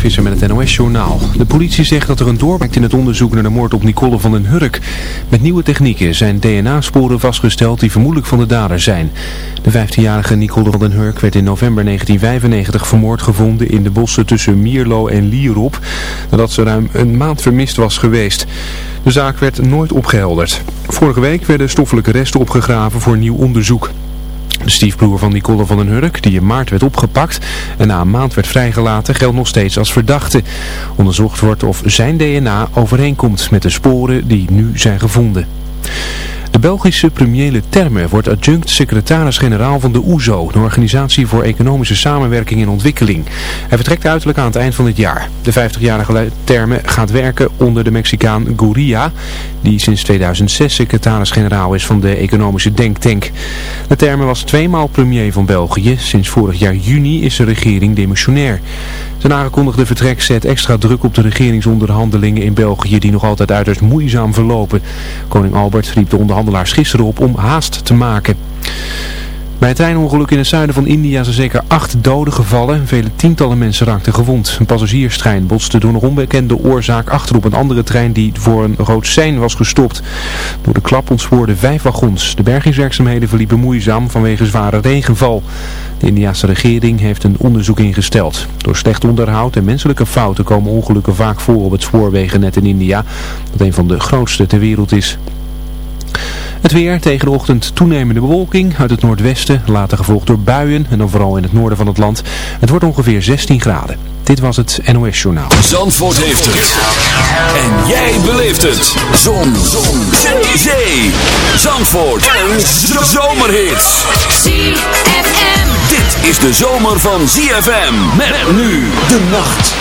Visser met het NOS-journaal. De politie zegt dat er een doorbraak in het onderzoek naar de moord op Nicole van den Hurk. Met nieuwe technieken zijn DNA-sporen vastgesteld die vermoedelijk van de dader zijn. De 15-jarige Nicole van den Hurk werd in november 1995 vermoord gevonden in de bossen tussen Mierlo en Lierop. Nadat ze ruim een maand vermist was geweest. De zaak werd nooit opgehelderd. Vorige week werden stoffelijke resten opgegraven voor nieuw onderzoek. De stiefbroer van Nicole van den Hurk, die in maart werd opgepakt en na een maand werd vrijgelaten, geldt nog steeds als verdachte. Onderzocht wordt of zijn DNA overeenkomt met de sporen die nu zijn gevonden. De Belgische premier Leterme wordt adjunct secretaris-generaal van de OESO, de Organisatie voor Economische Samenwerking en Ontwikkeling. Hij vertrekt uiterlijk aan het eind van dit jaar. De 50-jarige Leterme gaat werken onder de Mexicaan Gurria, die sinds 2006 secretaris-generaal is van de economische denktank. Leterme was tweemaal premier van België. Sinds vorig jaar juni is de regering demissionair. Zijn aangekondigde vertrek zet extra druk op de regeringsonderhandelingen in België die nog altijd uiterst moeizaam verlopen. Koning Albert riep de onderhandelaars gisteren op om haast te maken. Bij het treinongeluk in het zuiden van India zijn zeker acht doden gevallen. Vele tientallen mensen raakten gewond. Een passagierstrein botste door een onbekende oorzaak achter op een andere trein die voor een rood sein was gestopt. Door de klap ontspoorden vijf wagons. De bergingswerkzaamheden verliepen moeizaam vanwege zware regenval. De Indiase regering heeft een onderzoek ingesteld. Door slecht onderhoud en menselijke fouten komen ongelukken vaak voor op het spoorwegennet in India, dat een van de grootste ter wereld is. Het weer tegen de ochtend toenemende bewolking uit het noordwesten, later gevolgd door buien en dan vooral in het noorden van het land. Het wordt ongeveer 16 graden. Dit was het NOS Journaal. Zandvoort heeft het. En jij beleeft het. Zon. Zon. Zee. Zandvoort. En zomerhits. ZFM. Dit is de zomer van ZFM. Met nu de nacht.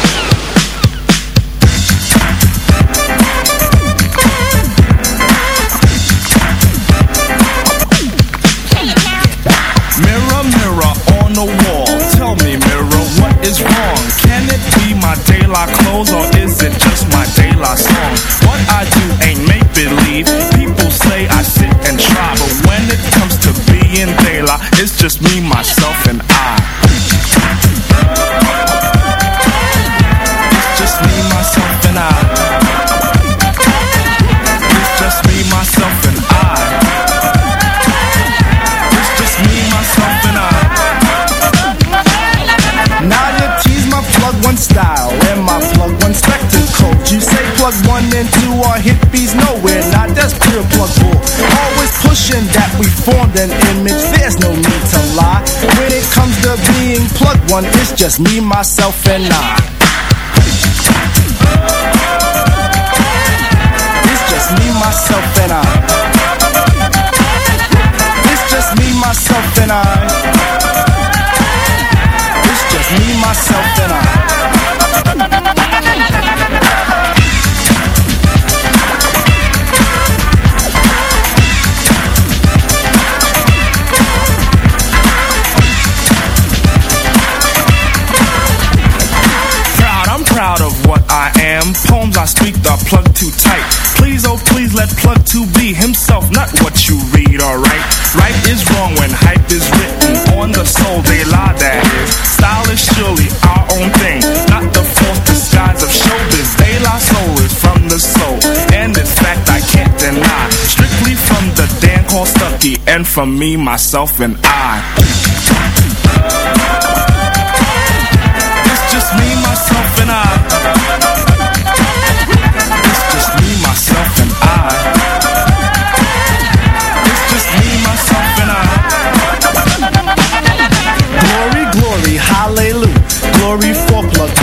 One, it's just me, myself, and I. own thing, not the false disguise of showbiz. De La Soul is from the soul, and in fact I can't deny. Strictly from the Dan called Stucky, and from me, myself, and I. It's just me, myself, and I.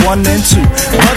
one and two. But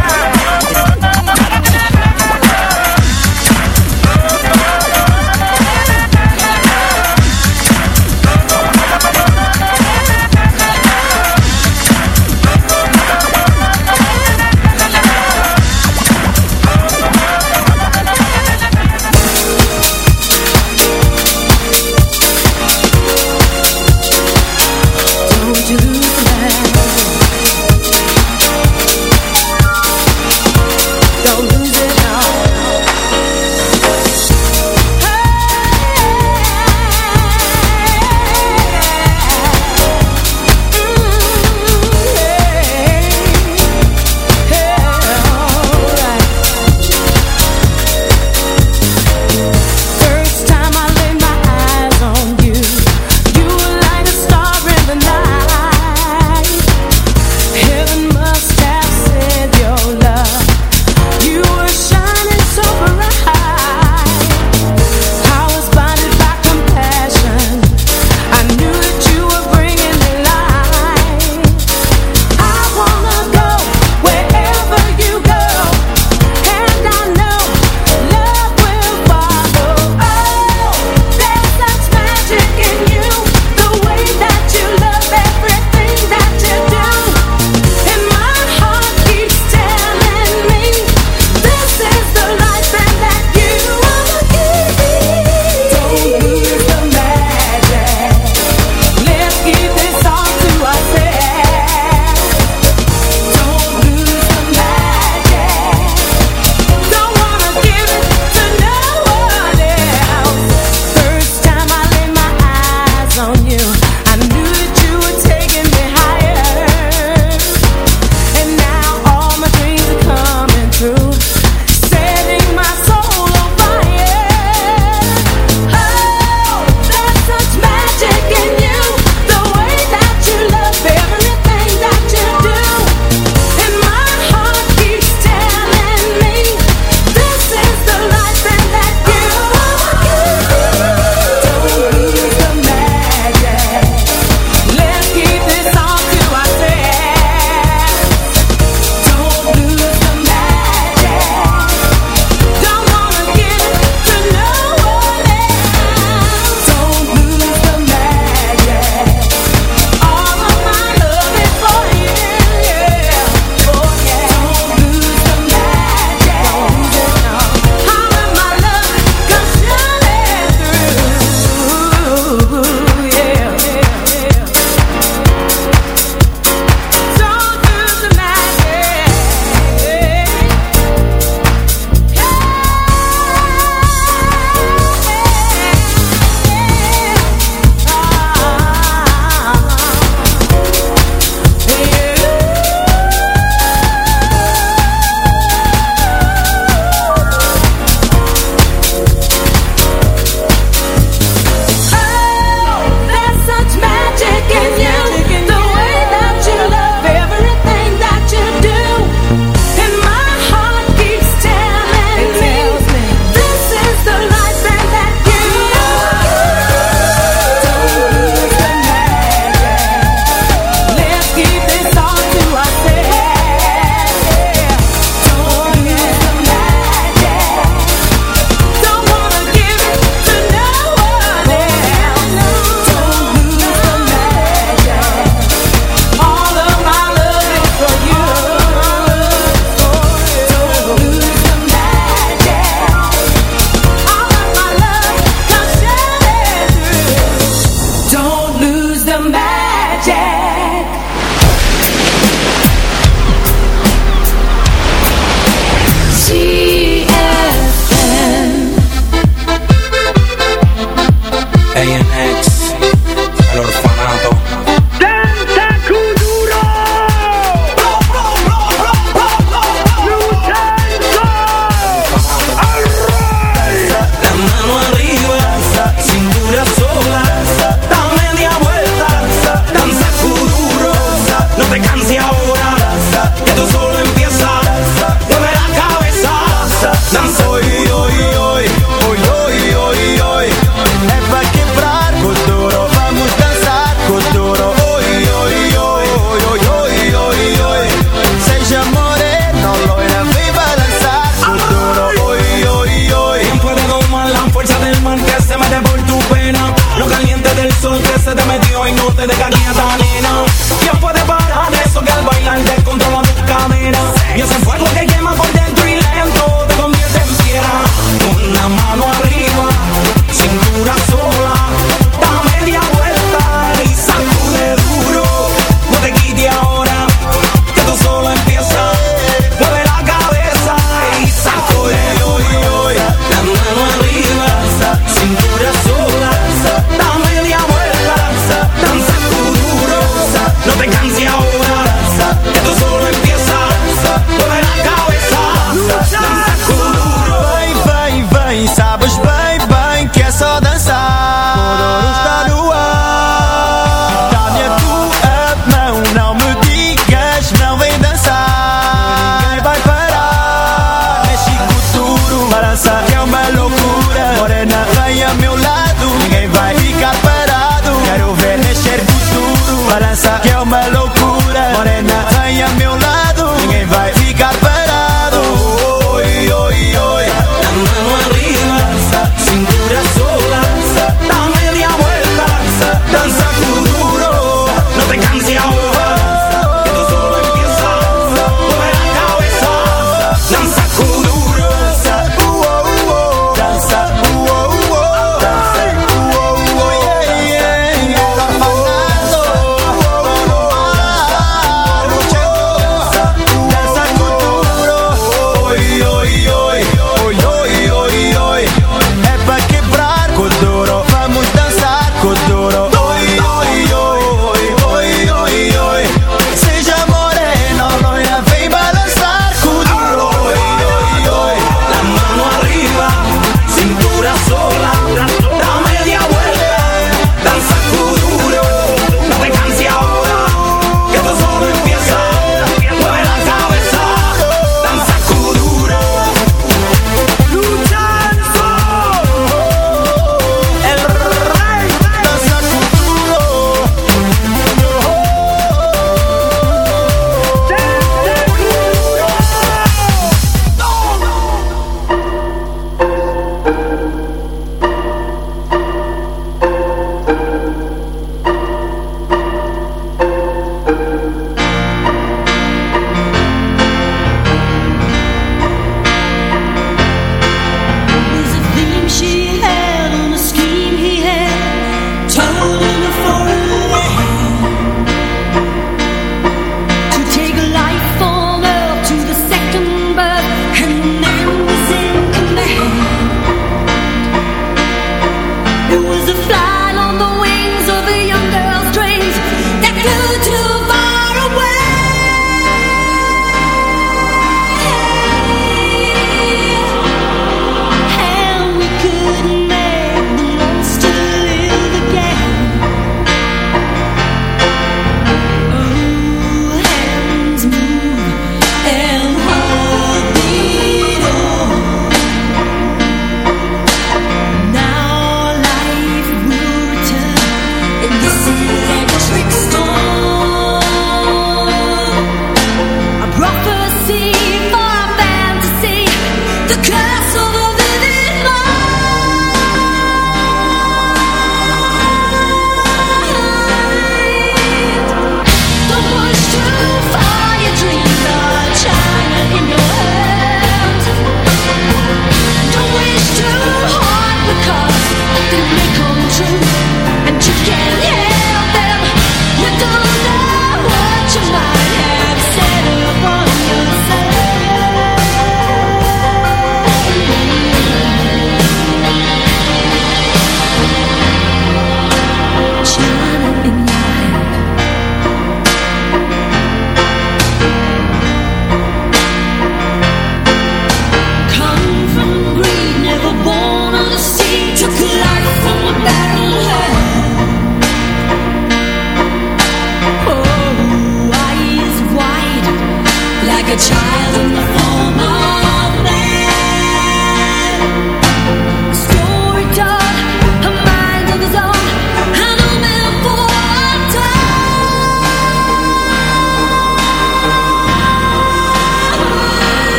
saying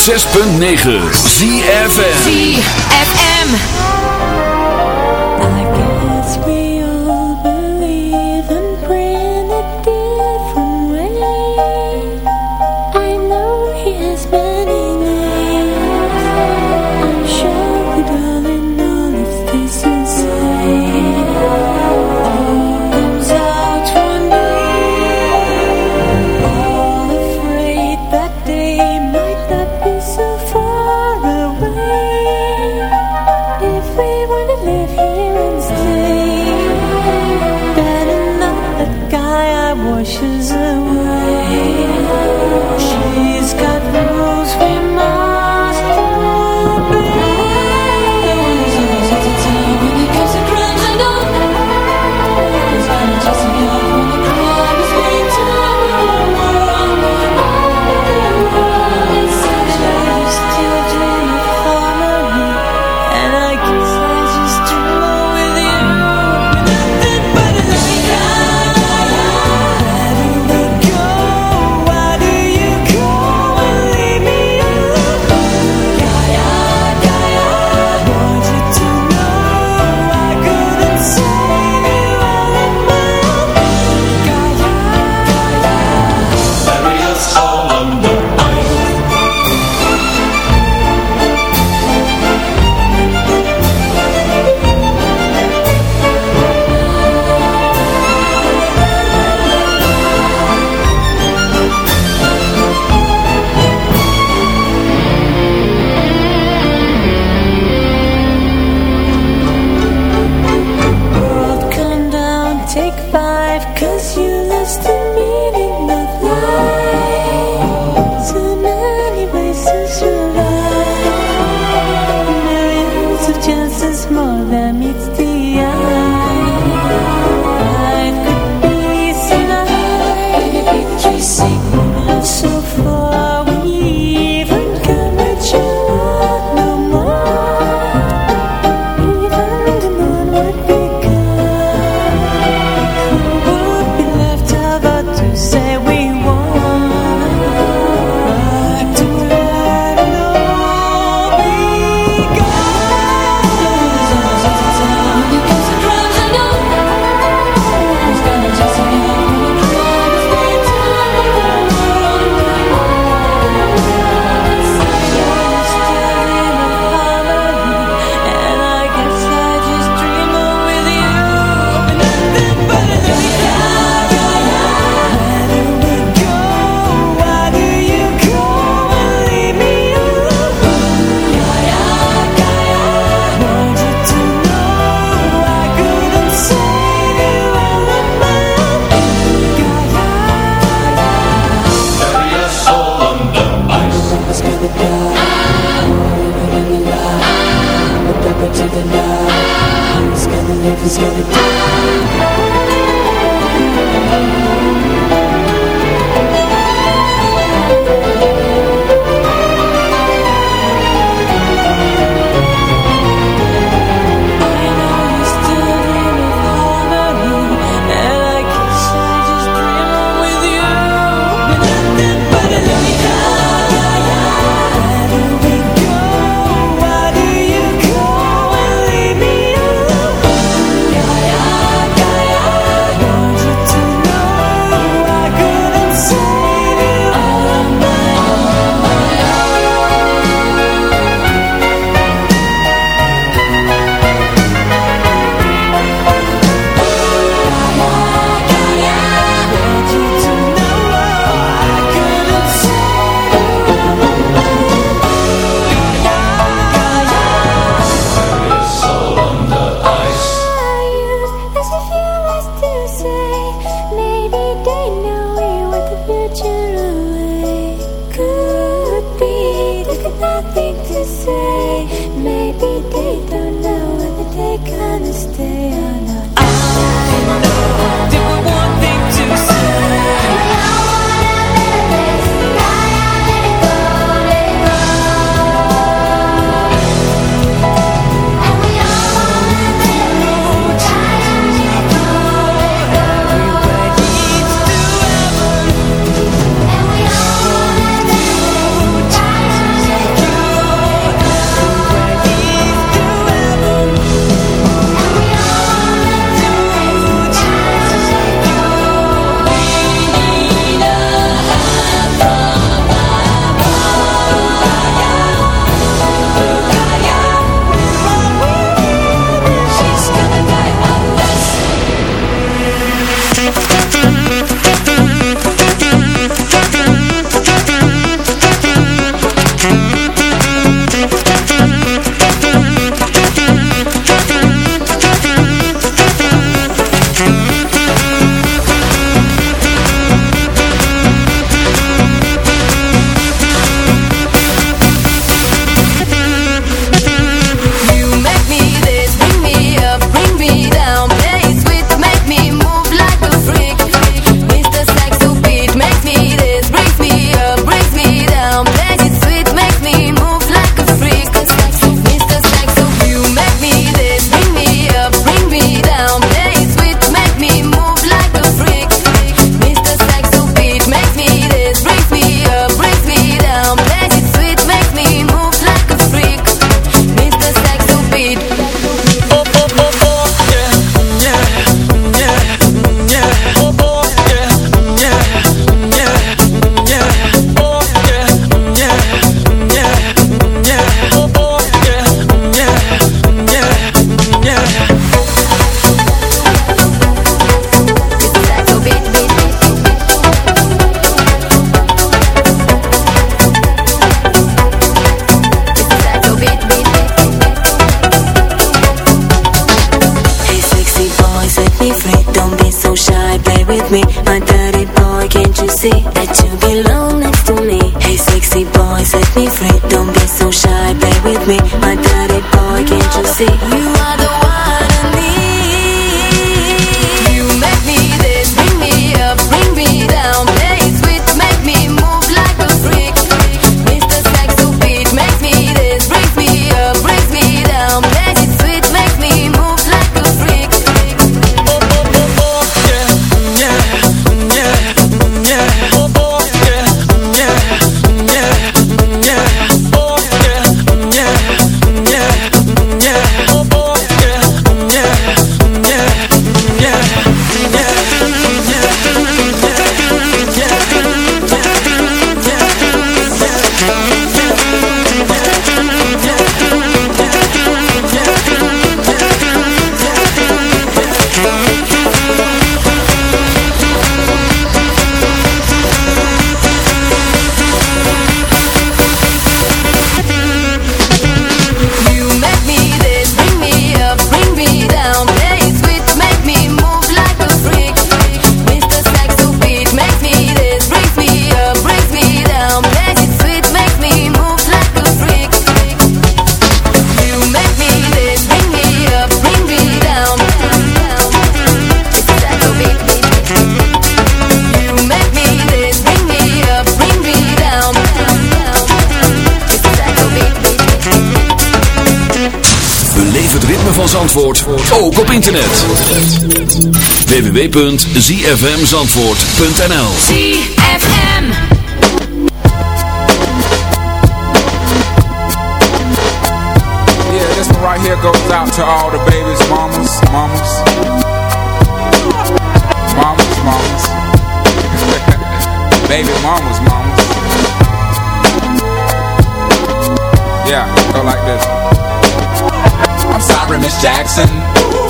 106.9 ZFM ZFM you. www.zfmzandvoort.nl ZFM. Yeah, this one right here goes out to all the babies, mamas, mamas. Mamas, mamas. Baby mamas, mamas. Yeah, go like this. I'm sorry, Miss Jackson.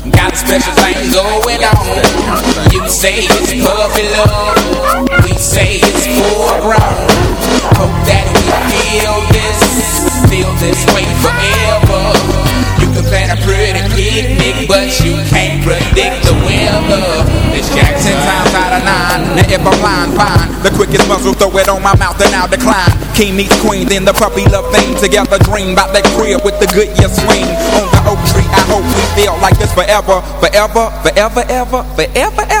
got special thing going on. You say it's puppy love. We say it's foreground. Hope that we feel this, feel this way forever. You can plan a pretty picnic, but you can't predict the weather. It's Jackson times out of nine. Now if I'm lying, fine. The quickest muzzle, throw it on my mouth, and I'll decline. King meets queen, then the puppy love thing. Together dream about that crib with the Goodyear swing. On I hope we feel like this forever, forever, forever, ever, forever, ever.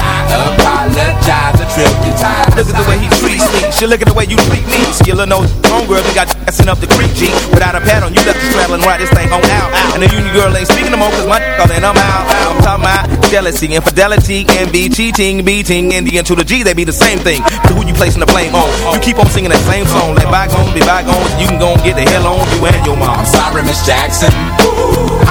apologize a trillion times. Look at the way he treats me. She look at the way you treat me. Skillin' no wrong girl, you got assin' up the creek, G. Without a pad on, you left the straddle ride this thing on out. And the union girl ain't speaking no more, cause my callin' I'm out. I'm talking about jealousy, infidelity, envy, cheating, beating, and the N to the G, they be the same thing. But who you placing the blame on? You keep on singing that same song, let like bygones be bygones. You can go and get the hell on you and your mom. I'm sorry, Miss Jackson. Ooh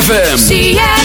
ZFM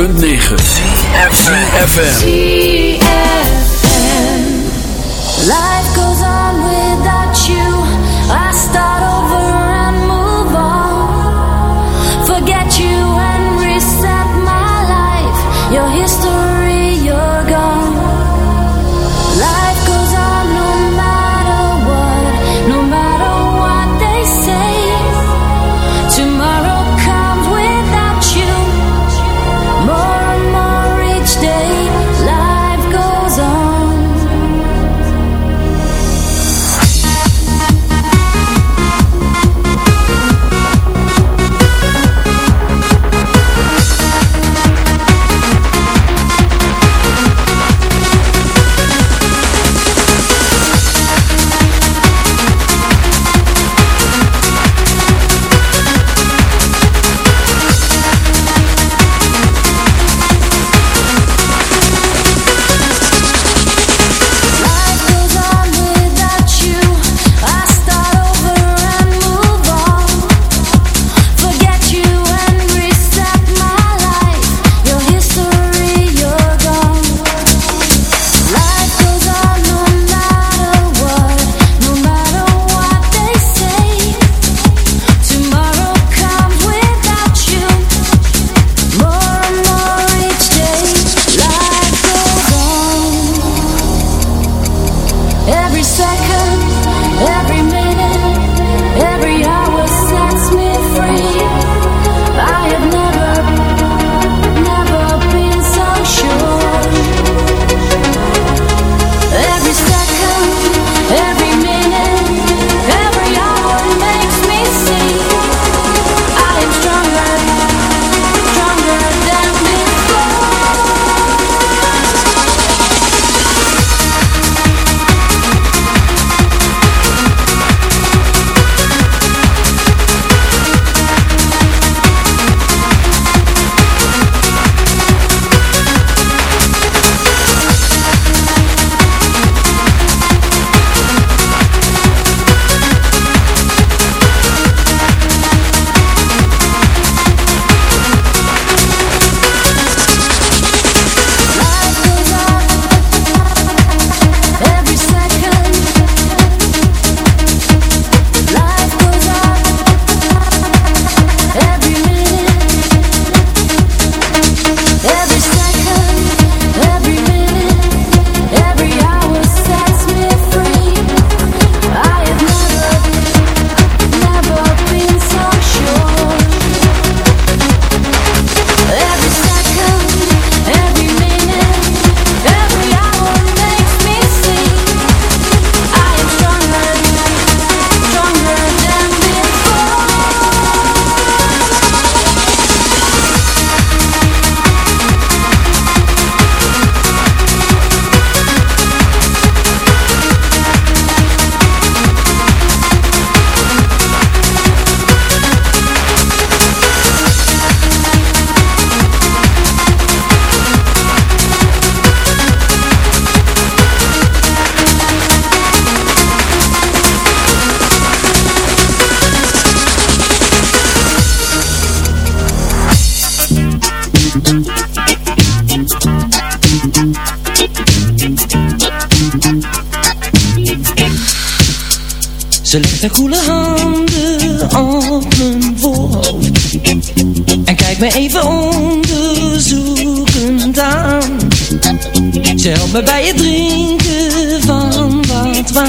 106.9 FM.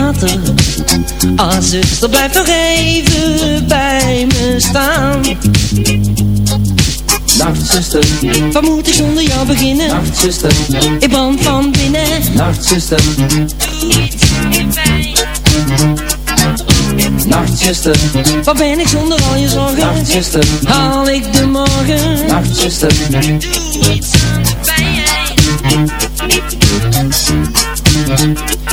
Wat water. Ah zuster blijf nog even bij me staan. Nacht zuster, Wat moet ik zonder jou beginnen? nacht zuster, Ik brand van binnen. Nacht zuster, nacht zuster, Wat ben ik zonder al je zorgen? nacht zuster, Haal ik de morgen? nacht zuster,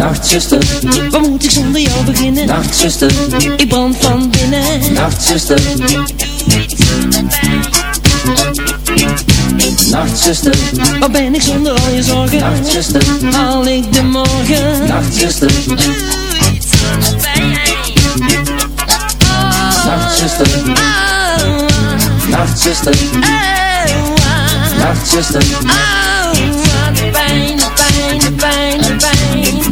Nachtzuster, wat moet ik zonder jou beginnen? Nachtzuster, ik brand van binnen. Nachtzuster. Nachtzuster, wat ben ik zonder al je zorgen? Nachtzuster, al ik de morgen? Nachtzuster, doe zonder. Nachtzuster. Nachtzuster. Nachtzuster.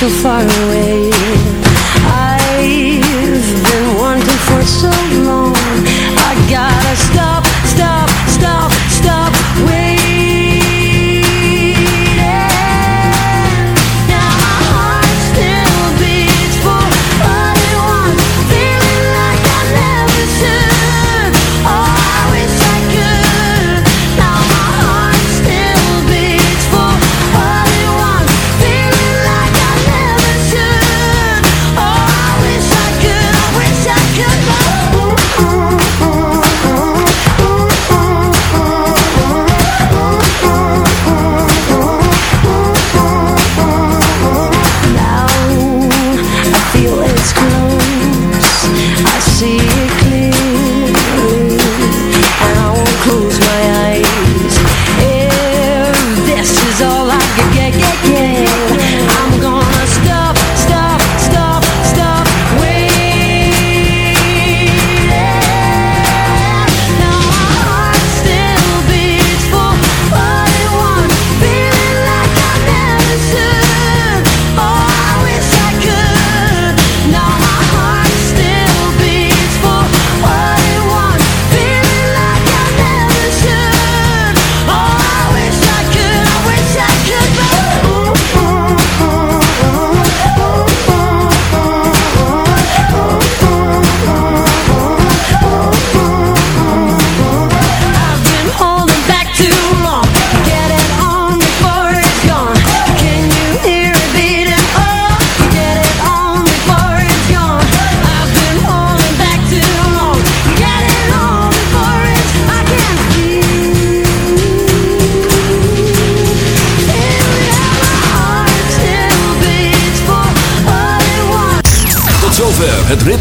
So far away.